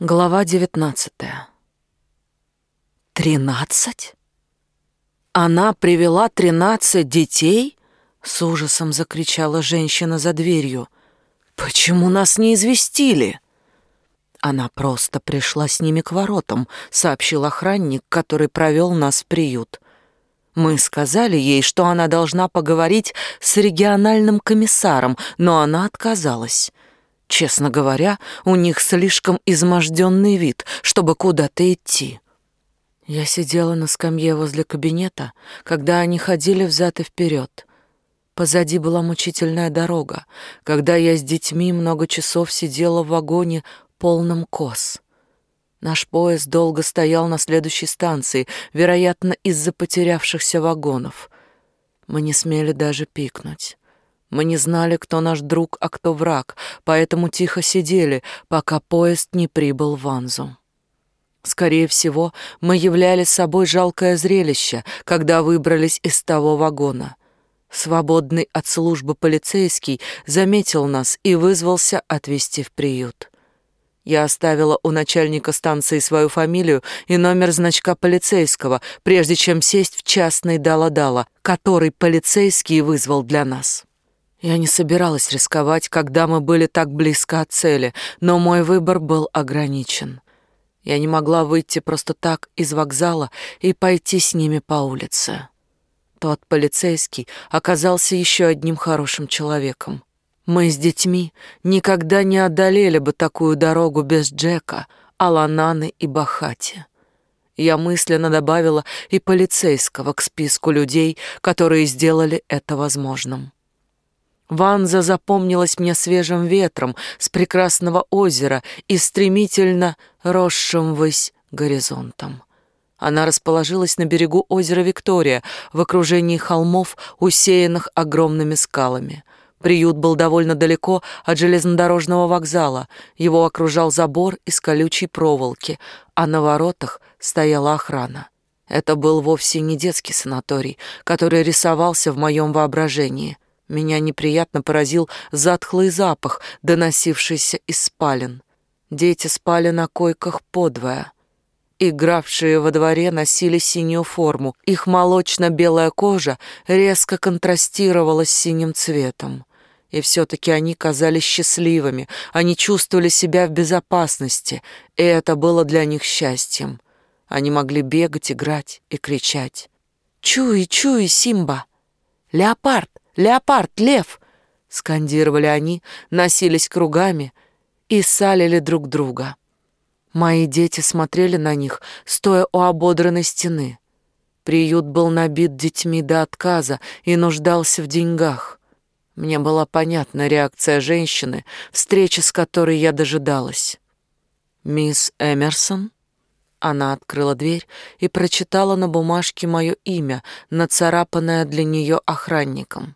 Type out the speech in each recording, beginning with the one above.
Глава девятнадцатая. «Тринадцать? Она привела тринадцать детей?» — с ужасом закричала женщина за дверью. «Почему нас не известили?» «Она просто пришла с ними к воротам», — сообщил охранник, который провел нас в приют. Мы сказали ей, что она должна поговорить с региональным комиссаром, но она отказалась. Честно говоря, у них слишком изможденный вид, чтобы куда-то идти. Я сидела на скамье возле кабинета, когда они ходили взад и вперед. Позади была мучительная дорога, когда я с детьми много часов сидела в вагоне полном коз. Наш поезд долго стоял на следующей станции, вероятно, из-за потерявшихся вагонов. Мы не смели даже пикнуть. Мы не знали, кто наш друг, а кто враг, поэтому тихо сидели, пока поезд не прибыл в Анзу. Скорее всего, мы являли собой жалкое зрелище, когда выбрались из того вагона. Свободный от службы полицейский заметил нас и вызвался отвезти в приют. Я оставила у начальника станции свою фамилию и номер значка полицейского, прежде чем сесть в частный дала-дала, который полицейский вызвал для нас. Я не собиралась рисковать, когда мы были так близко от цели, но мой выбор был ограничен. Я не могла выйти просто так из вокзала и пойти с ними по улице. Тот полицейский оказался еще одним хорошим человеком. Мы с детьми никогда не одолели бы такую дорогу без Джека, Алананы и Бахати. Я мысленно добавила и полицейского к списку людей, которые сделали это возможным. Ванза запомнилась мне свежим ветром с прекрасного озера и стремительно росшим ввысь горизонтом. Она расположилась на берегу озера Виктория в окружении холмов, усеянных огромными скалами. Приют был довольно далеко от железнодорожного вокзала. Его окружал забор из колючей проволоки, а на воротах стояла охрана. Это был вовсе не детский санаторий, который рисовался в моем воображении — меня неприятно поразил затхлый запах, доносившийся из спален. Дети спали на койках подвое. Игравшие во дворе носили синюю форму. Их молочно-белая кожа резко контрастировала с синим цветом. И все-таки они казались счастливыми, они чувствовали себя в безопасности, и это было для них счастьем. Они могли бегать, играть и кричать. «Чуй, чуй, Симба! Леопард! Леопард, лев!» — скандировали они, носились кругами и салили друг друга. Мои дети смотрели на них, стоя у ободранной стены. Приют был набит детьми до отказа и нуждался в деньгах. Мне была понятна реакция женщины, встречи с которой я дожидалась. «Мисс Эмерсон?» Она открыла дверь и прочитала на бумажке мое имя, нацарапанное для нее охранником.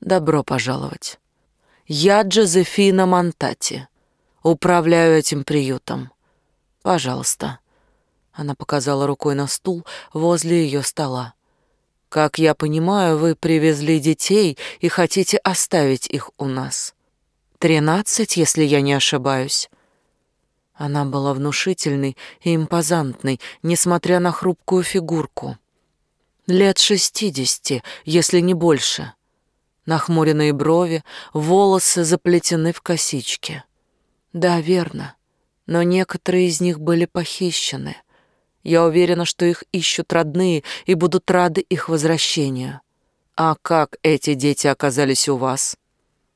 Добро пожаловать. Я Джозефина Монтати. Управляю этим приютом. Пожалуйста. Она показала рукой на стул возле ее стола. Как я понимаю, вы привезли детей и хотите оставить их у нас. Тринадцать, если я не ошибаюсь. Она была внушительной и импозантной, несмотря на хрупкую фигурку. Лет шестидесяти, если не больше нахмуренные брови, волосы заплетены в косички. Да, верно, но некоторые из них были похищены. Я уверена, что их ищут родные и будут рады их возвращению. А как эти дети оказались у вас?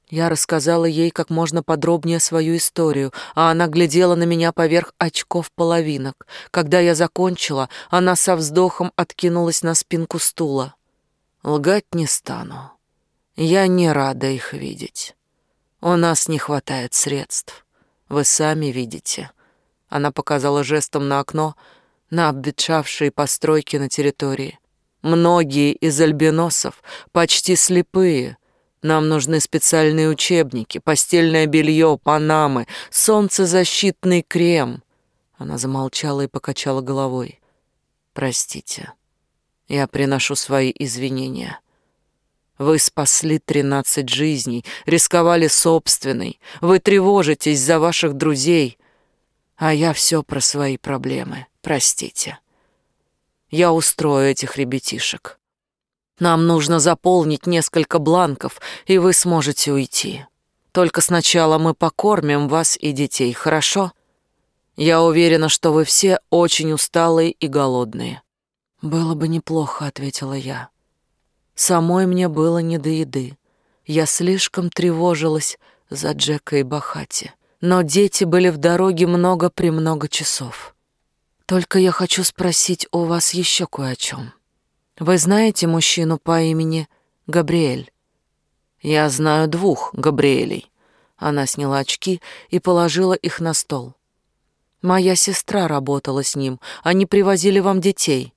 Я рассказала ей как можно подробнее свою историю, а она глядела на меня поверх очков половинок. Когда я закончила, она со вздохом откинулась на спинку стула. Лгать не стану. Я не рада их видеть. У нас не хватает средств. Вы сами видите. Она показала жестом на окно, на обветшавшие постройки на территории. Многие из альбиносов почти слепые. Нам нужны специальные учебники, постельное белье, панамы, солнцезащитный крем. Она замолчала и покачала головой. Простите. Я приношу свои извинения. Вы спасли тринадцать жизней, рисковали собственной. Вы тревожитесь за ваших друзей. А я все про свои проблемы. Простите. Я устрою этих ребятишек. Нам нужно заполнить несколько бланков, и вы сможете уйти. Только сначала мы покормим вас и детей, хорошо? Я уверена, что вы все очень усталые и голодные. Было бы неплохо, ответила я. Самой мне было не до еды. Я слишком тревожилась за Джека и Бахати. Но дети были в дороге много-премного часов. Только я хочу спросить у вас еще кое о чем. Вы знаете мужчину по имени Габриэль? Я знаю двух Габриэлей. Она сняла очки и положила их на стол. Моя сестра работала с ним. Они привозили вам детей.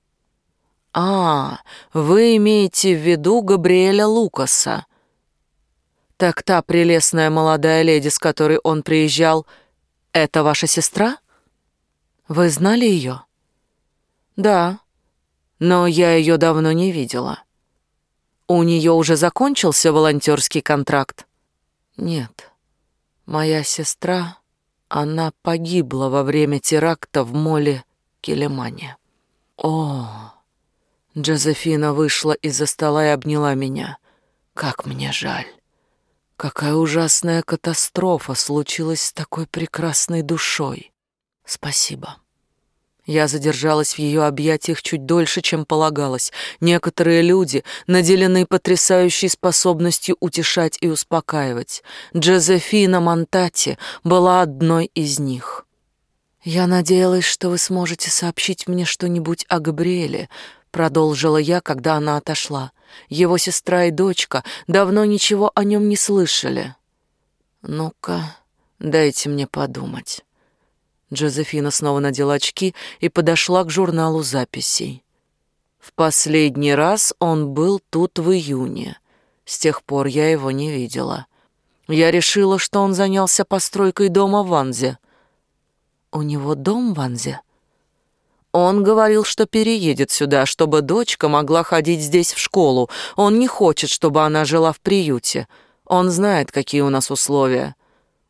А, вы имеете в виду Габриэля Лукаса. Так та прелестная молодая леди, с которой он приезжал, это ваша сестра? Вы знали ее? Да но я ее давно не видела. У нее уже закончился волонтерский контракт? Нет. Моя сестра, она погибла во время теракта в моле Келемане. О, Джозефина вышла из-за стола и обняла меня. Как мне жаль. Какая ужасная катастрофа случилась с такой прекрасной душой. Спасибо. Я задержалась в ее объятиях чуть дольше, чем полагалось. Некоторые люди наделены потрясающей способностью утешать и успокаивать. Джозефина Монтати была одной из них. «Я надеялась, что вы сможете сообщить мне что-нибудь о Габриэле», продолжила я, когда она отошла. Его сестра и дочка давно ничего о нем не слышали. «Ну-ка, дайте мне подумать». Джозефина снова надела очки и подошла к журналу записей. В последний раз он был тут в июне. С тех пор я его не видела. Я решила, что он занялся постройкой дома в Ванзе. У него дом в Ванзе? Он говорил, что переедет сюда, чтобы дочка могла ходить здесь в школу. Он не хочет, чтобы она жила в приюте. Он знает, какие у нас условия.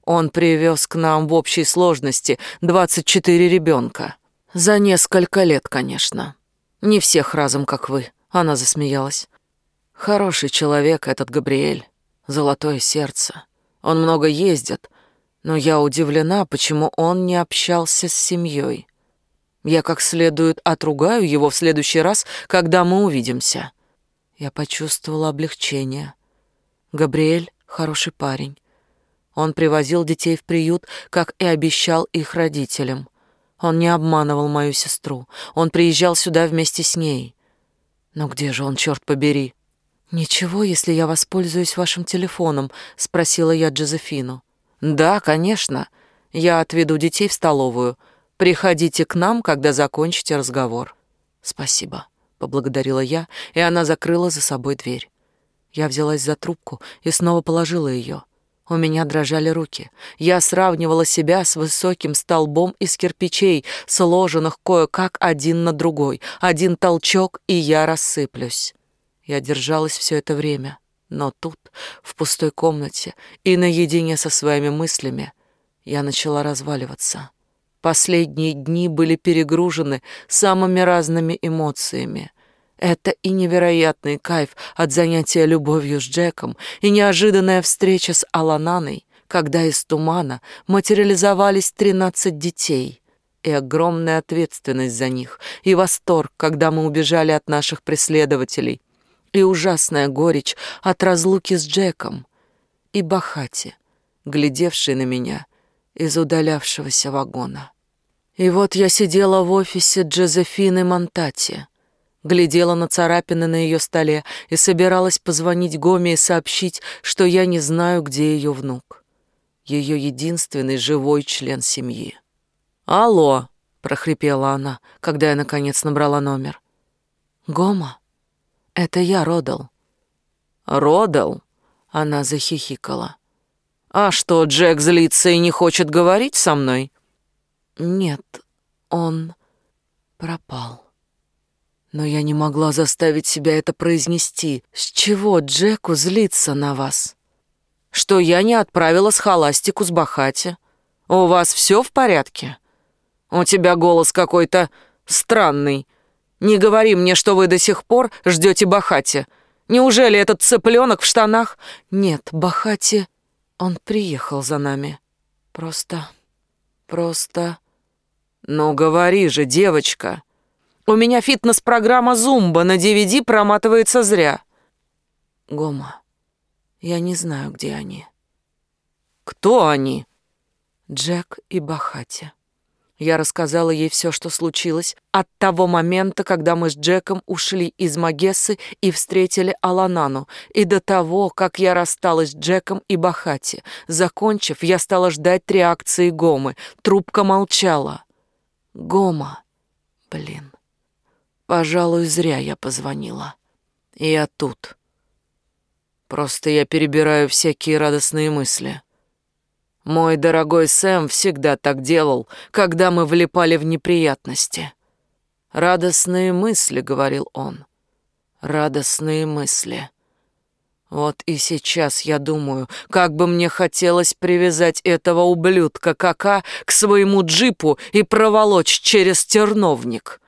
Он привез к нам в общей сложности 24 ребенка. За несколько лет, конечно. Не всех разом, как вы. Она засмеялась. Хороший человек этот Габриэль. Золотое сердце. Он много ездит, но я удивлена, почему он не общался с семьей. Я как следует отругаю его в следующий раз, когда мы увидимся. Я почувствовала облегчение. Габриэль — хороший парень. Он привозил детей в приют, как и обещал их родителям. Он не обманывал мою сестру. Он приезжал сюда вместе с ней. Но где же он, черт побери? «Ничего, если я воспользуюсь вашим телефоном?» — спросила я Джозефину. «Да, конечно. Я отведу детей в столовую. Приходите к нам, когда закончите разговор». «Спасибо», — поблагодарила я, и она закрыла за собой дверь. Я взялась за трубку и снова положила ее. У меня дрожали руки. Я сравнивала себя с высоким столбом из кирпичей, сложенных кое-как один на другой. Один толчок, и я рассыплюсь. Я держалась все это время. Но тут, в пустой комнате и наедине со своими мыслями, я начала разваливаться. Последние дни были перегружены самыми разными эмоциями. Это и невероятный кайф от занятия любовью с Джеком, и неожиданная встреча с Алананой, когда из тумана материализовались тринадцать детей, и огромная ответственность за них, и восторг, когда мы убежали от наших преследователей, и ужасная горечь от разлуки с Джеком, и Бахати, глядевший на меня из удалявшегося вагона. И вот я сидела в офисе Джозефины Монтати, глядела на царапины на ее столе и собиралась позвонить Гоме и сообщить, что я не знаю, где ее внук. Ее единственный живой член семьи. «Алло!» — прохрипела она, когда я, наконец, набрала номер. «Гома, это я, Родал». «Родал?» — она захихикала. «А что, Джек злится и не хочет говорить со мной?» «Нет, он пропал». Но я не могла заставить себя это произнести. С чего Джеку злиться на вас? Что я не отправила с холастику с Бахати? У вас все в порядке? У тебя голос какой-то странный. Не говори мне, что вы до сих пор ждете Бахати. Неужели этот цыпленок в штанах? Нет, Бахати, он приехал за нами. Просто, просто... Ну говори же, девочка. У меня фитнес-программа «Зумба» на DVD проматывается зря. Гома, я не знаю, где они. Кто они? Джек и Бахати. Я рассказала ей все, что случилось от того момента, когда мы с Джеком ушли из Магессы и встретили Аланану, и до того, как я рассталась с Джеком и Бахати. Закончив, я стала ждать реакции Гомы. Трубка молчала. Гома. Блин. Пожалуй, зря я позвонила. Я тут. Просто я перебираю всякие радостные мысли. Мой дорогой Сэм всегда так делал, когда мы влипали в неприятности. «Радостные мысли», — говорил он. «Радостные мысли». Вот и сейчас я думаю, как бы мне хотелось привязать этого ублюдка Кака к своему джипу и проволочь через терновник.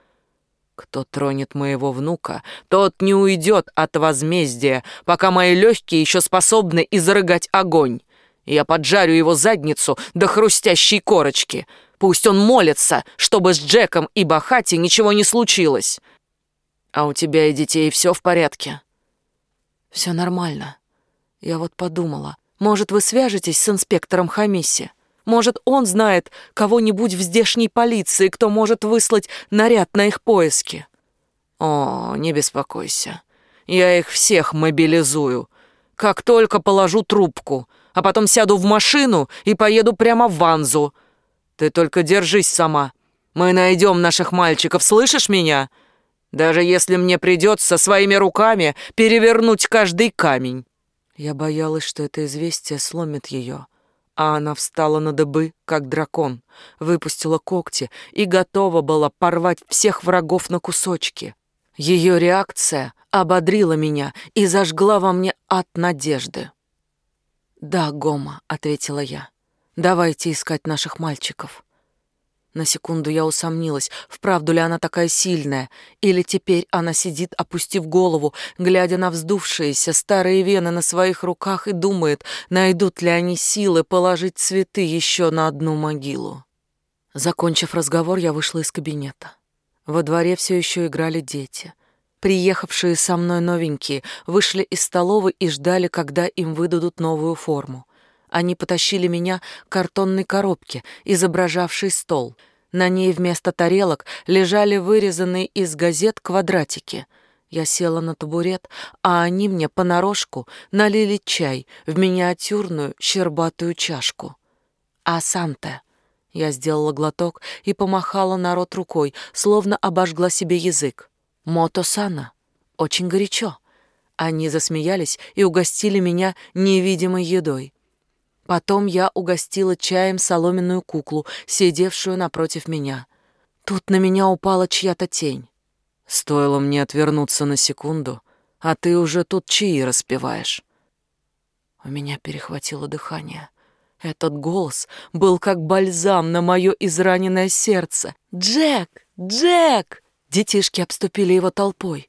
Кто тронет моего внука, тот не уйдет от возмездия, пока мои легкие еще способны изрыгать огонь. Я поджарю его задницу до хрустящей корочки. Пусть он молится, чтобы с Джеком и Бахати ничего не случилось. А у тебя и детей все в порядке? Все нормально. Я вот подумала, может, вы свяжетесь с инспектором Хамиси? Может, он знает кого-нибудь в здешней полиции, кто может выслать наряд на их поиски? О, не беспокойся. Я их всех мобилизую. Как только положу трубку, а потом сяду в машину и поеду прямо в Ванзу. Ты только держись сама. Мы найдем наших мальчиков, слышишь меня? Даже если мне придется своими руками перевернуть каждый камень». Я боялась, что это известие сломит ее, а она встала на дыбы, как дракон, выпустила когти и готова была порвать всех врагов на кусочки. Ее реакция ободрила меня и зажгла во мне ад надежды. «Да, Гома», — ответила я. «Давайте искать наших мальчиков». На секунду я усомнилась, вправду ли она такая сильная, или теперь она сидит, опустив голову, глядя на вздувшиеся старые вены на своих руках и думает, найдут ли они силы положить цветы еще на одну могилу. Закончив разговор, я вышла из кабинета. Во дворе все еще играли дети. Приехавшие со мной новенькие вышли из столовой и ждали, когда им выдадут новую форму. Они потащили меня к картонной коробке, изображавшей стол. На ней вместо тарелок лежали вырезанные из газет квадратики. Я села на табурет, а они мне понарошку налили чай в миниатюрную щербатую чашку. «Асанте!» Я сделала глоток и помахала народ рукой, словно обожгла себе язык. Мотосана. Очень горячо. Они засмеялись и угостили меня невидимой едой. Потом я угостила чаем соломенную куклу, сидевшую напротив меня. Тут на меня упала чья-то тень. Стоило мне отвернуться на секунду, а ты уже тут чаи распеваешь. У меня перехватило дыхание. Этот голос был как бальзам на мое израненное сердце. «Джек! Джек!» Детишки обступили его толпой.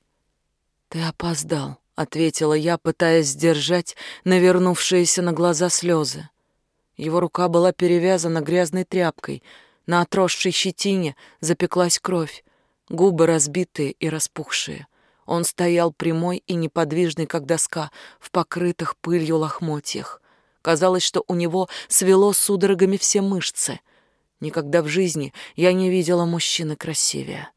«Ты опоздал», — ответила я, пытаясь сдержать навернувшиеся на глаза слезы. Его рука была перевязана грязной тряпкой, на отросшей щетине запеклась кровь, губы разбитые и распухшие. Он стоял прямой и неподвижный, как доска, в покрытых пылью лохмотьях. Казалось, что у него свело судорогами все мышцы. Никогда в жизни я не видела мужчины красивее.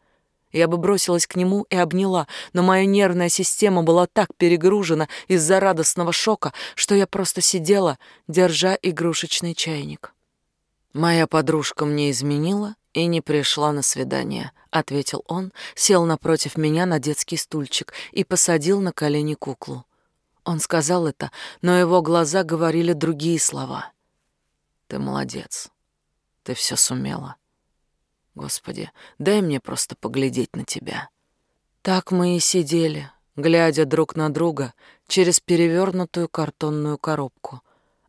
Я бы бросилась к нему и обняла, но моя нервная система была так перегружена из-за радостного шока, что я просто сидела, держа игрушечный чайник. «Моя подружка мне изменила и не пришла на свидание», — ответил он, сел напротив меня на детский стульчик и посадил на колени куклу. Он сказал это, но его глаза говорили другие слова. «Ты молодец. Ты все сумела. Господи, дай мне просто поглядеть на тебя. Так мы и сидели, глядя друг на друга через перевернутую картонную коробку,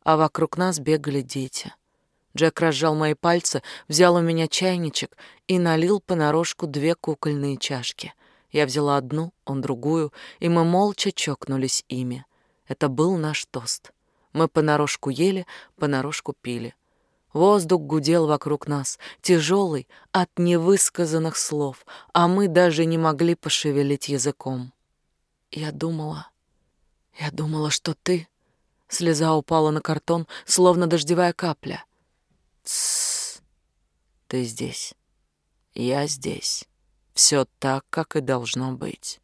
а вокруг нас бегали дети. Джек разжал мои пальцы, взял у меня чайничек и налил понарошку две кукольные чашки. Я взяла одну, он другую, и мы молча чокнулись ими. Это был наш тост. Мы понарошку ели, понарошку пили. Воздух гудел вокруг нас, тяжелый от невысказанных слов, а мы даже не могли пошевелить языком. Я думала, я думала, что ты... Слеза упала на картон, словно дождевая капля. Тссс, ты здесь. Я здесь. Все так, как и должно быть.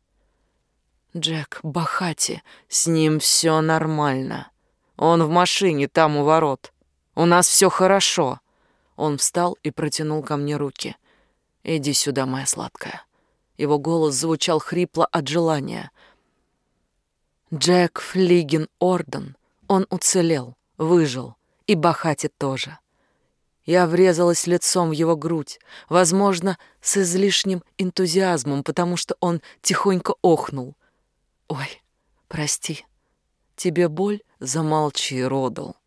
Джек, Бахати, с ним все нормально. Он в машине, там у ворот. У нас все хорошо. Он встал и протянул ко мне руки. Иди сюда, моя сладкая. Его голос звучал хрипло от желания. Джек Флиген Орден. Он уцелел, выжил. И Бахати тоже. Я врезалась лицом в его грудь, возможно, с излишним энтузиазмом, потому что он тихонько охнул. «Ой, прости. Тебе боль? Замолчи, Родал».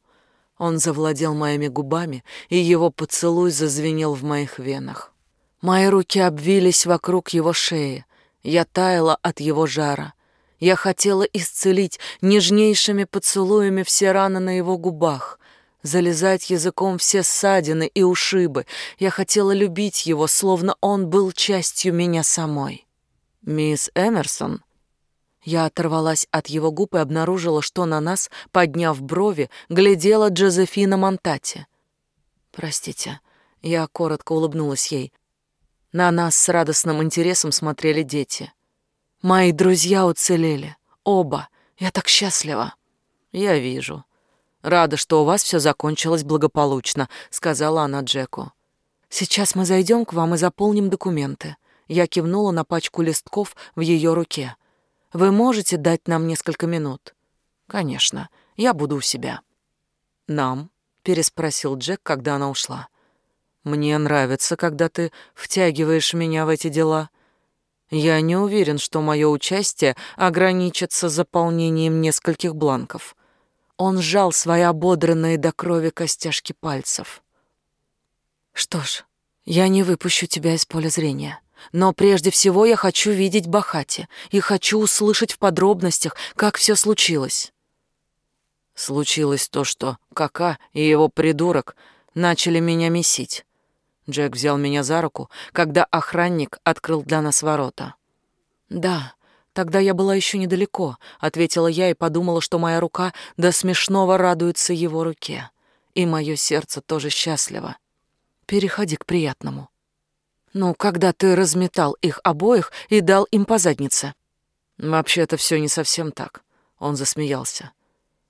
Он завладел моими губами, и его поцелуй зазвенел в моих венах. Мои руки обвились вокруг его шеи. Я таяла от его жара. Я хотела исцелить нежнейшими поцелуями все раны на его губах, залезать языком все ссадины и ушибы. Я хотела любить его, словно он был частью меня самой. «Мисс Эмерсон», я оторвалась от его губ и обнаружила, что на нас, подняв брови, глядела Джозефина Монтати. «Простите», — я коротко улыбнулась ей. На нас с радостным интересом смотрели дети. «Мои друзья уцелели. Оба. Я так счастлива». «Я вижу. Рада, что у вас все закончилось благополучно», — сказала она Джеку. «Сейчас мы зайдем к вам и заполним документы». Я кивнула на пачку листков в ее руке. Вы можете дать нам несколько минут? Конечно, я буду у себя. Нам? переспросил Джек, когда она ушла. Мне нравится, когда ты втягиваешь меня в эти дела. Я не уверен, что мое участие ограничится заполнением нескольких бланков. Он сжал свои ободранные до крови костяшки пальцев. Что ж, я не выпущу тебя из поля зрения. Но прежде всего я хочу видеть Бахати и хочу услышать в подробностях, как все случилось. Случилось то, что Кака и его придурок начали меня месить. Джек взял меня за руку, когда охранник открыл для нас ворота. «Да, тогда я была еще недалеко», — ответила я и подумала, что моя рука до смешного радуется его руке. И мое сердце тоже счастливо. Переходи к приятному. Ну, когда ты разметал их обоих и дал им по заднице. Вообще-то все не совсем так. Он засмеялся.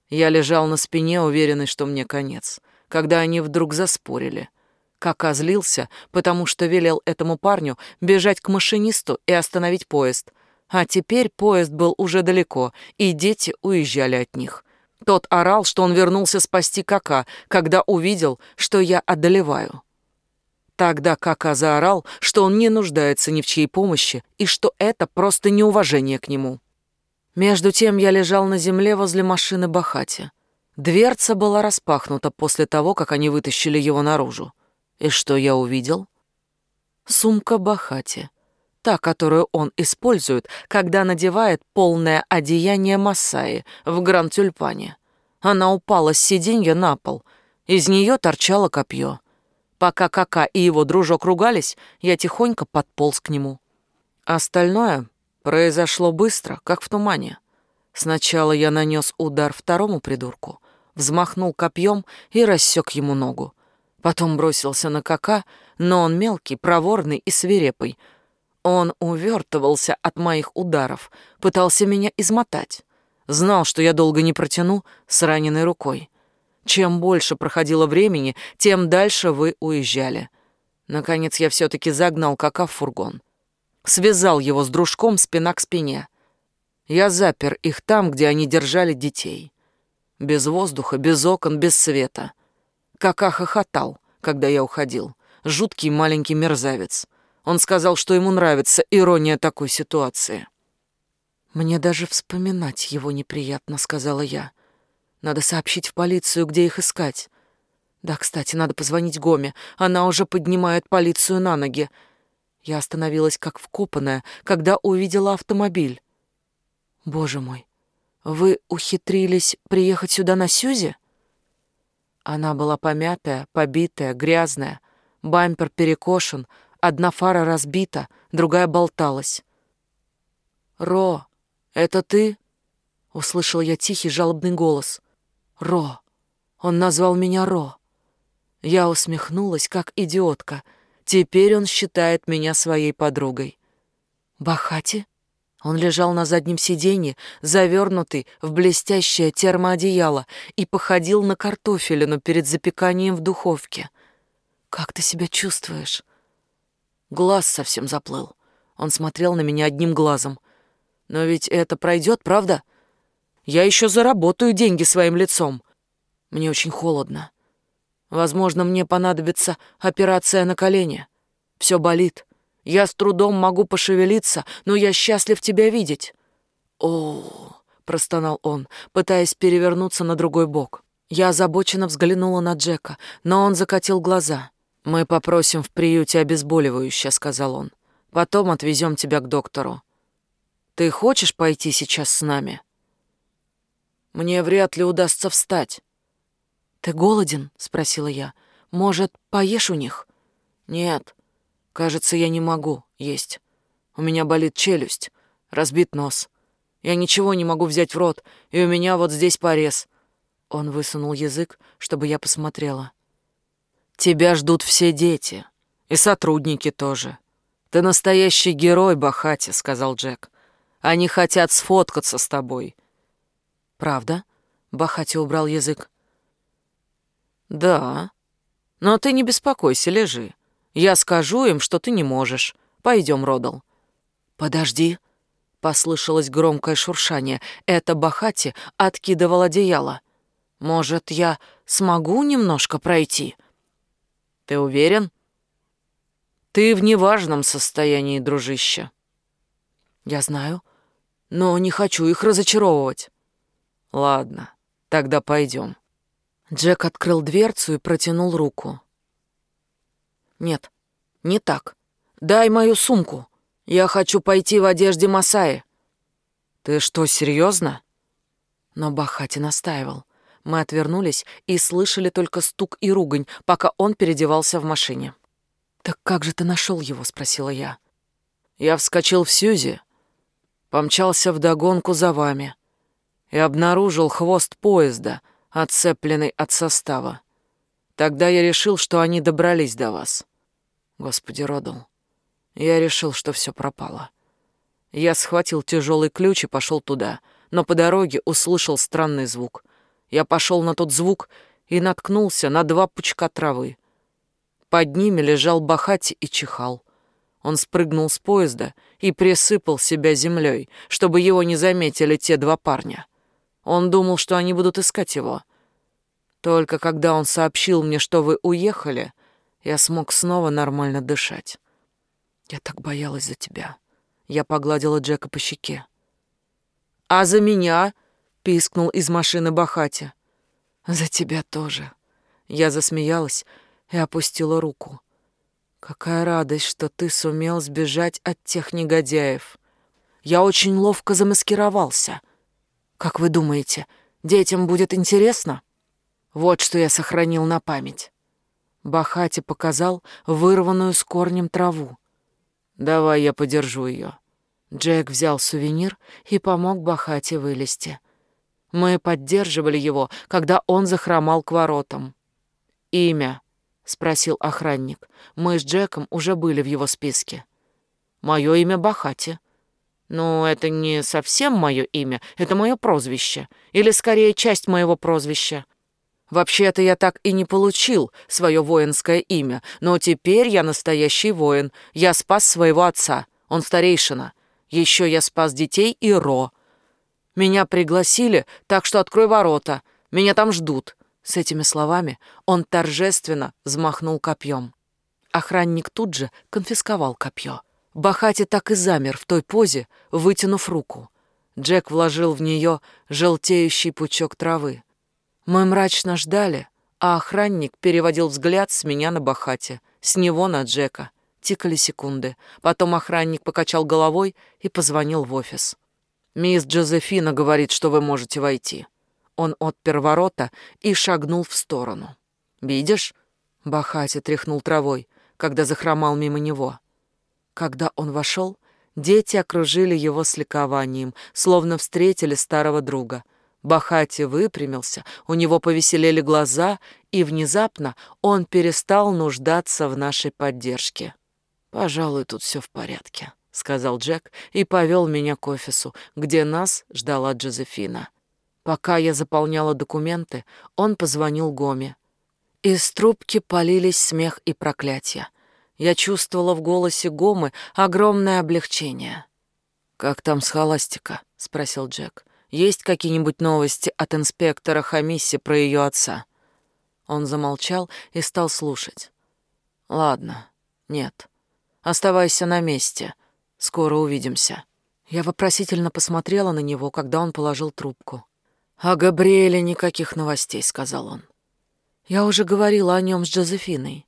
Я лежал на спине, уверенный, что мне конец, когда они вдруг заспорили. Как озлился, потому что велел этому парню бежать к машинисту и остановить поезд. А теперь поезд был уже далеко, и дети уезжали от них. Тот орал, что он вернулся спасти Кака, когда увидел, что я одолеваю. Тогда Кака заорал, что он не нуждается ни в чьей помощи и что это просто неуважение к нему. Между тем я лежал на земле возле машины Бахати. Дверца была распахнута после того, как они вытащили его наружу. И что я увидел? Сумка Бахати. Та, которую он использует, когда надевает полное одеяние Масаи в Гранд-Тюльпане. Она упала с сиденья на пол. Из нее торчало копье. Пока Кака и его дружок ругались, я тихонько подполз к нему. Остальное произошло быстро, как в тумане. Сначала я нанес удар второму придурку, взмахнул копьем и рассек ему ногу. Потом бросился на Кака, но он мелкий, проворный и свирепый. Он увертывался от моих ударов, пытался меня измотать. Знал, что я долго не протяну с раненой рукой. Чем больше проходило времени, тем дальше вы уезжали. Наконец я все-таки загнал Кака в фургон. Связал его с дружком спина к спине. Я запер их там, где они держали детей. Без воздуха, без окон, без света. Кака хохотал, когда я уходил. Жуткий маленький мерзавец. Он сказал, что ему нравится ирония такой ситуации. «Мне даже вспоминать его неприятно», — сказала я. Надо сообщить в полицию, где их искать. Да, кстати, надо позвонить Гоме. Она уже поднимает полицию на ноги. Я остановилась как вкопанная, когда увидела автомобиль. Боже мой, вы ухитрились приехать сюда на Сюзе? Она была помятая, побитая, грязная. Бампер перекошен, одна фара разбита, другая болталась. «Ро, это ты?» — услышал я тихий жалобный голос. «Ро! Он назвал меня Ро!» Я усмехнулась, как идиотка. Теперь он считает меня своей подругой. «Бахати?» Он лежал на заднем сиденье, завернутый в блестящее термоодеяло, и походил на картофелину перед запеканием в духовке. «Как ты себя чувствуешь?» Глаз совсем заплыл. Он смотрел на меня одним глазом. «Но ведь это пройдет, правда? Я еще заработаю деньги своим лицом. Мне очень холодно. Возможно, мне понадобится операция на колени. Все болит. Я с трудом могу пошевелиться, но я счастлив тебя видеть. О, простонал он, пытаясь перевернуться на другой бок. Я озабоченно взглянула на Джека, но он закатил глаза. Мы попросим в приюте обезболивающее, сказал он. Потом отвезем тебя к доктору. Ты хочешь пойти сейчас с нами? Мне вряд ли удастся встать. Ты голоден? спросила я. Может, поешь у них? Нет. Кажется, я не могу есть. У меня болит челюсть, разбит нос. Я ничего не могу взять в рот, и у меня вот здесь порез. Он высунул язык, чтобы я посмотрела. Тебя ждут все дети, и сотрудники тоже. Ты настоящий герой, Бахати, сказал Джек. Они хотят сфоткаться с тобой. Правда? Бахати убрал язык. Да. Но ты не беспокойся, лежи. Я скажу им, что ты не можешь. Пойдем, Родал». «Подожди», — послышалось громкое шуршание. Это Бахати откидывал одеяло. «Может, я смогу немножко пройти?» «Ты уверен?» «Ты в неважном состоянии, дружище». «Я знаю, но не хочу их разочаровывать». «Ладно, тогда пойдем». Джек открыл дверцу и протянул руку. Нет, не так. Дай мою сумку. Я хочу пойти в одежде Масаи. Ты что, серьезно? Но Бахати настаивал. Мы отвернулись и слышали только стук и ругань, пока он переодевался в машине. «Так как же ты нашел его?» — спросила я. Я вскочил в Сьюзи, помчался вдогонку за вами и обнаружил хвост поезда, отцепленный от состава. Тогда я решил, что они добрались до вас. Господи, Родал, я решил, что все пропало. Я схватил тяжелый ключ и пошел туда, но по дороге услышал странный звук. Я пошел на тот звук и наткнулся на два пучка травы. Под ними лежал Бахати и чихал. Он спрыгнул с поезда и присыпал себя землей, чтобы его не заметили те два парня. Он думал, что они будут искать его. Только когда он сообщил мне, что вы уехали, я смог снова нормально дышать. Я так боялась за тебя. Я погладила Джека по щеке. «А за меня?» — пискнул из машины Бахати. «За тебя тоже». Я засмеялась и опустила руку. «Какая радость, что ты сумел сбежать от тех негодяев. Я очень ловко замаскировался. Как вы думаете, детям будет интересно?» Вот что я сохранил на память. Бахати показал вырванную с корнем траву. «Давай я подержу ее». Джек взял сувенир и помог Бахати вылезти. Мы поддерживали его, когда он захромал к воротам. «Имя?» — спросил охранник. Мы с Джеком уже были в его списке. «Мое имя Бахати». «Ну, это не совсем мое имя, это мое прозвище. Или, скорее, часть моего прозвища. Вообще-то я так и не получил свое воинское имя, но теперь я настоящий воин. Я спас своего отца, он старейшина. Еще я спас детей и Ро. Меня пригласили, так что открой ворота. Меня там ждут». С этими словами он торжественно взмахнул копьем. Охранник тут же конфисковал копье. Бахати так и замер в той позе, вытянув руку. Джек вложил в нее желтеющий пучок травы. Мы мрачно ждали, а охранник переводил взгляд с меня на Бахате, с него на Джека. Тикали секунды. Потом охранник покачал головой и позвонил в офис. «Мисс Джозефина говорит, что вы можете войти». Он отпер ворота и шагнул в сторону. «Видишь?» — Бахати тряхнул травой, когда захромал мимо него. Когда он вошел, дети окружили его с ликованием, словно встретили старого друга. Бахати выпрямился, у него повеселели глаза, и внезапно он перестал нуждаться в нашей поддержке. «Пожалуй, тут все в порядке», — сказал Джек и повел меня к офису, где нас ждала Джозефина. Пока я заполняла документы, он позвонил Гоме. Из трубки полились смех и проклятия. Я чувствовала в голосе Гомы огромное облегчение. «Как там с холастика?» — спросил Джек. Есть какие-нибудь новости от инспектора Хамиси про ее отца?» Он замолчал и стал слушать. «Ладно, нет. Оставайся на месте. Скоро увидимся». Я вопросительно посмотрела на него, когда он положил трубку. «О Габриэле никаких новостей», — сказал он. «Я уже говорила о нем с Джозефиной.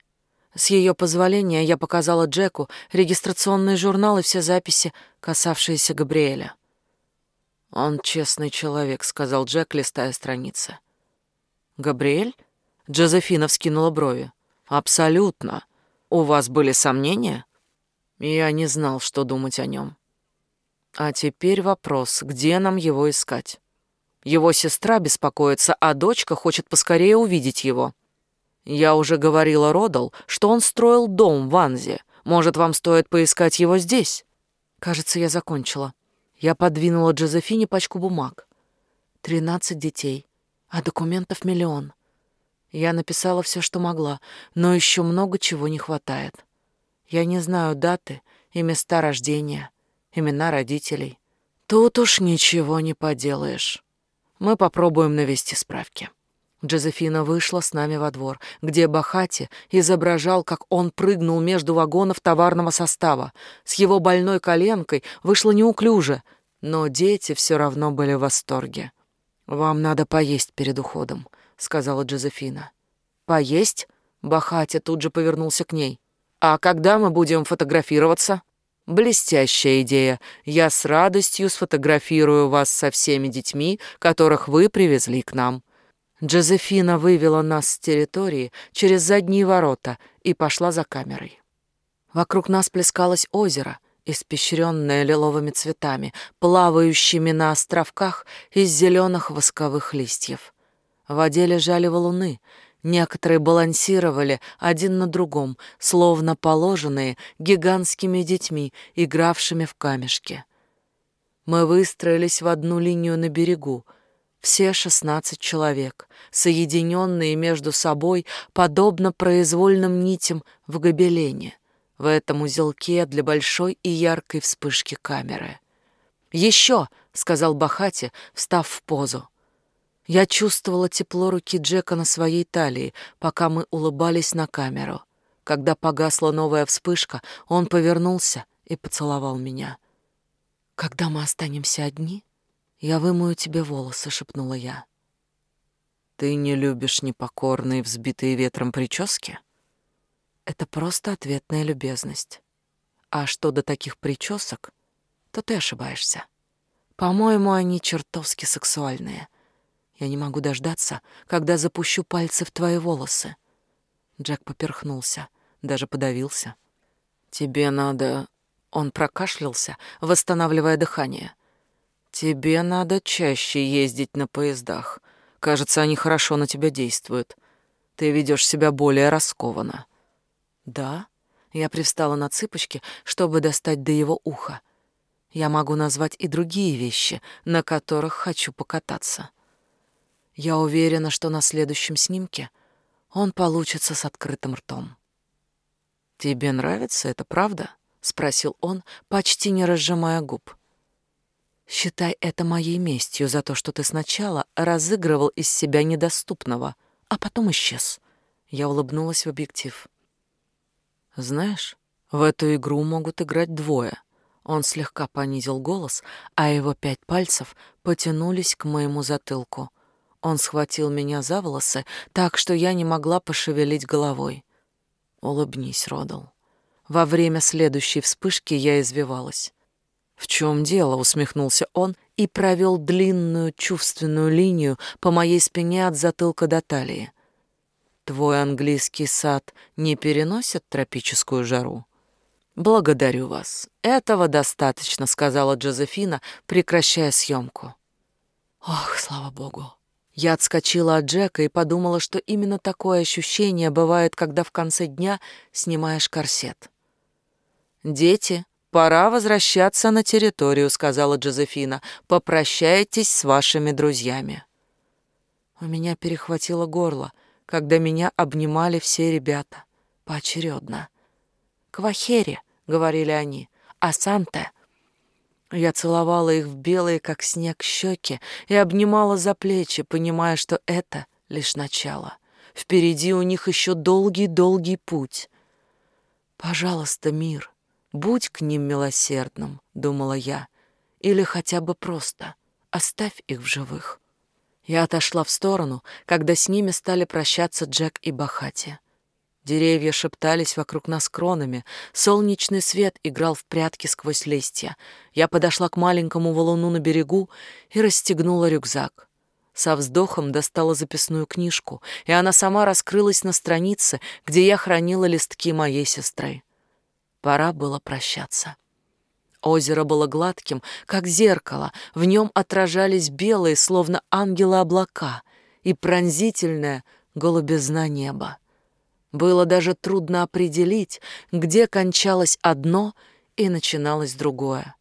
С ее позволения я показала Джеку регистрационные журналы и все записи, касавшиеся Габриэля. «Он честный человек», — сказал Джек, листая страницы. «Габриэль?» — Джозефина вскинула брови. «Абсолютно. У вас были сомнения?» Я не знал, что думать о нем. А теперь вопрос, где нам его искать? Его сестра беспокоится, а дочка хочет поскорее увидеть его. Я уже говорила Родал, что он строил дом в Анзе. Может, вам стоит поискать его здесь? Кажется, я закончила. Я подвинула Джозефине пачку бумаг. Тринадцать детей, а документов миллион. Я написала все, что могла, но еще много чего не хватает. Я не знаю даты и места рождения, имена родителей. Тут уж ничего не поделаешь. Мы попробуем навести справки. Джозефина вышла с нами во двор, где Бахати изображал, как он прыгнул между вагонов товарного состава. С его больной коленкой вышло неуклюже, но дети все равно были в восторге. «Вам надо поесть перед уходом», — сказала Джозефина. «Поесть?» — Бахати тут же повернулся к ней. «А когда мы будем фотографироваться?» «Блестящая идея. Я с радостью сфотографирую вас со всеми детьми, которых вы привезли к нам». Джозефина вывела нас с территории через задние ворота и пошла за камерой. Вокруг нас плескалось озеро, испещренное лиловыми цветами, плавающими на островках из зеленых восковых листьев. В воде лежали валуны, некоторые балансировали один на другом, словно положенные гигантскими детьми, игравшими в камешки. Мы выстроились в одну линию на берегу, все шестнадцать человек, соединенные между собой, подобно произвольным нитям в гобелене, в этом узелке для большой и яркой вспышки камеры. «Еще!» — сказал Бахати, встав в позу. Я чувствовала тепло руки Джека на своей талии, пока мы улыбались на камеру. Когда погасла новая вспышка, он повернулся и поцеловал меня. «Когда мы останемся одни?» «Я вымою тебе волосы», — шепнула я. «Ты не любишь непокорные, взбитые ветром прически?» Это просто ответная любезность. А что до таких причесок, то ты ошибаешься. По-моему, они чертовски сексуальные. Я не могу дождаться, когда запущу пальцы в твои волосы. Джек поперхнулся, даже подавился. Тебе надо... Он прокашлялся, восстанавливая дыхание. «Тебе надо чаще ездить на поездах. Кажется, они хорошо на тебя действуют. Ты ведешь себя более раскованно». «Да?» Я привстала на цыпочки, чтобы достать до его уха. Я могу назвать и другие вещи, на которых хочу покататься. Я уверена, что на следующем снимке он получится с открытым ртом. «Тебе нравится это, правда?» — спросил он, почти не разжимая губ. Считай это моей местью за то, что ты сначала разыгрывал из себя недоступного, а потом исчез. Я улыбнулась в объектив. Знаешь, в эту игру могут играть двое. Он слегка понизил голос, а его пять пальцев потянулись к моему затылку. Он схватил меня за волосы так, что я не могла пошевелить головой. Улыбнись, Родал. Во время следующей вспышки я извивалась. «В чем дело?» — усмехнулся он и провел длинную чувственную линию по моей спине от затылка до талии. «Твой английский сад не переносит тропическую жару?» «Благодарю вас. Этого достаточно», — сказала Джозефина, прекращая съемку. «Ох, слава богу!» Я отскочила от Джека и подумала, что именно такое ощущение бывает, когда в конце дня снимаешь корсет. «Дети, пора возвращаться на территорию», — сказала Джозефина. «Попрощайтесь с вашими друзьями». У меня перехватило горло, когда меня обнимали все ребята, поочередно. «Квахери», — говорили они, — «Асанте». Я целовала их в белые, как снег, щеки и обнимала за плечи, понимая, что это лишь начало. Впереди у них еще долгий-долгий путь. «Пожалуйста, мир, будь к ним милосердным», — думала я, «или хотя бы просто оставь их в живых». Я отошла в сторону, когда с ними стали прощаться Джек и Бахати. Деревья шептались вокруг нас кронами, солнечный свет играл в прятки сквозь листья. Я подошла к маленькому валуну на берегу и расстегнула рюкзак. Со вздохом достала записную книжку, и она сама раскрылась на странице, где я хранила листки моей сестры. Пора было прощаться. Озеро было гладким, как зеркало, в нем отражались белые, словно ангелы облака, и пронзительная голубизна неба. Было даже трудно определить, где кончалось одно и начиналось другое.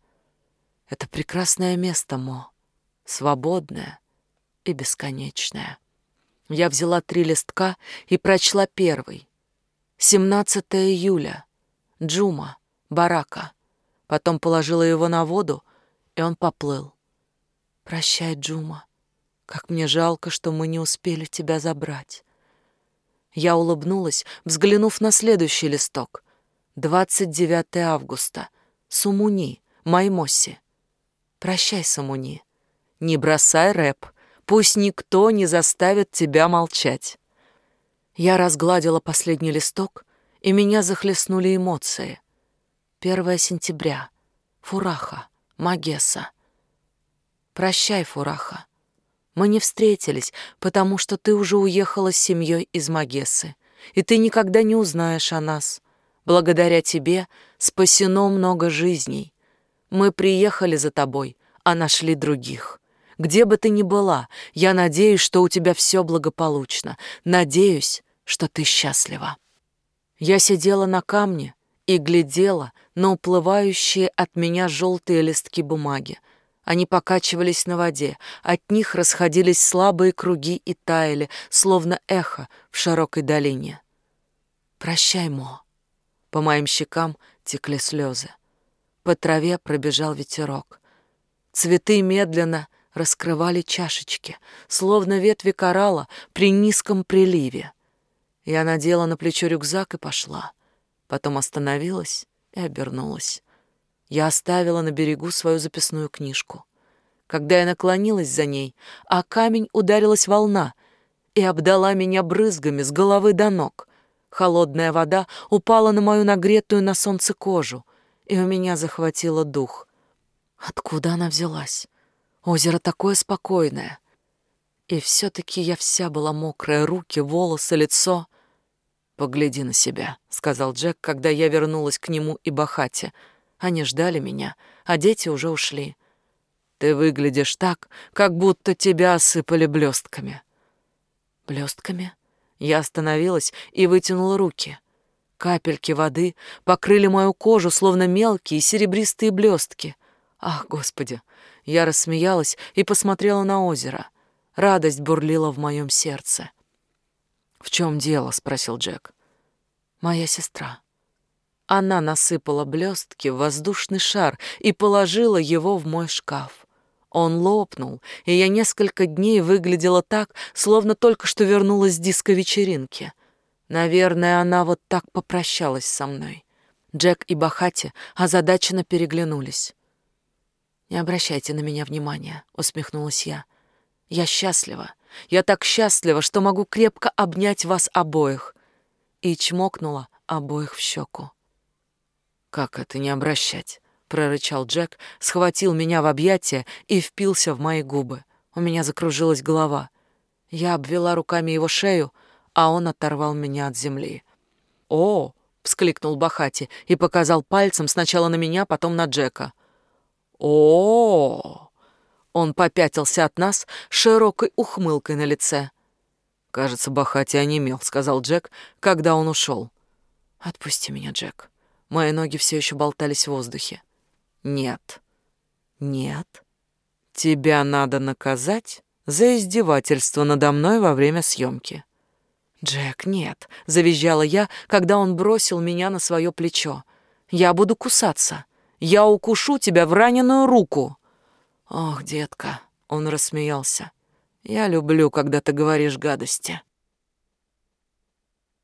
Это прекрасное место, Мо, свободное и бесконечное. Я взяла три листка и прочла первый. 17 июля. Джума, барака. Потом положила его на воду, и он поплыл. «Прощай, Джума. Как мне жалко, что мы не успели тебя забрать. Я улыбнулась, взглянув на следующий листок. 29 августа. Сумуни, Маймоси. Прощай, Сумуни. Не бросай рэп. Пусть никто не заставит тебя молчать. Я разгладила последний листок, и меня захлестнули эмоции. 1 сентября. Фураха, Магеса. Прощай, Фураха. Мы не встретились, потому что ты уже уехала с семьей из Магессы, и ты никогда не узнаешь о нас. Благодаря тебе спасено много жизней. Мы приехали за тобой, а нашли других. Где бы ты ни была, я надеюсь, что у тебя все благополучно. Надеюсь, что ты счастлива. Я сидела на камне и глядела на уплывающие от меня желтые листки бумаги, они покачивались на воде, от них расходились слабые круги и таяли, словно эхо в широкой долине. «Прощай, Мо». По моим щекам текли слезы. По траве пробежал ветерок. Цветы медленно раскрывали чашечки, словно ветви коралла при низком приливе. Я надела на плечо рюкзак и пошла. Потом остановилась и обернулась. Я оставила на берегу свою записную книжку. Когда я наклонилась за ней, а камень ударилась волна и обдала меня брызгами с головы до ног. Холодная вода упала на мою нагретую на солнце кожу, и у меня захватило дух. Откуда она взялась? Озеро такое спокойное. И все-таки я вся была мокрая, руки, волосы, лицо. «Погляди на себя», — сказал Джек, когда я вернулась к нему и Бахате — они ждали меня, а дети уже ушли. Ты выглядишь так, как будто тебя осыпали блестками. Блестками? Я остановилась и вытянула руки. Капельки воды покрыли мою кожу, словно мелкие серебристые блестки. Ах, Господи! Я рассмеялась и посмотрела на озеро. Радость бурлила в моем сердце. «В чем дело?» — спросил Джек. «Моя сестра. Она насыпала блестки в воздушный шар и положила его в мой шкаф. Он лопнул, и я несколько дней выглядела так, словно только что вернулась с диско-вечеринки. Наверное, она вот так попрощалась со мной. Джек и Бахати озадаченно переглянулись. «Не обращайте на меня внимания», — усмехнулась я. «Я счастлива. Я так счастлива, что могу крепко обнять вас обоих. И чмокнула обоих в щеку. Как это не обращать? прорычал Джек, схватил меня в объятия и впился в мои губы. У меня закружилась голова. Я обвела руками его шею, а он оторвал меня от земли. «О!» — вскликнул Бахати и показал пальцем сначала на меня, потом на Джека. «О!» Он попятился от нас широкой ухмылкой на лице. «Кажется, Бахати онемел», — сказал Джек, когда он ушел. «Отпусти меня, Джек». Мои ноги все еще болтались в воздухе. «Нет». «Нет». «Тебя надо наказать за издевательство надо мной во время съемки». «Джек, нет», — завизжала я, когда он бросил меня на свое плечо. «Я буду кусаться. Я укушу тебя в раненую руку». «Ох, детка», — он рассмеялся. «Я люблю, когда ты говоришь гадости».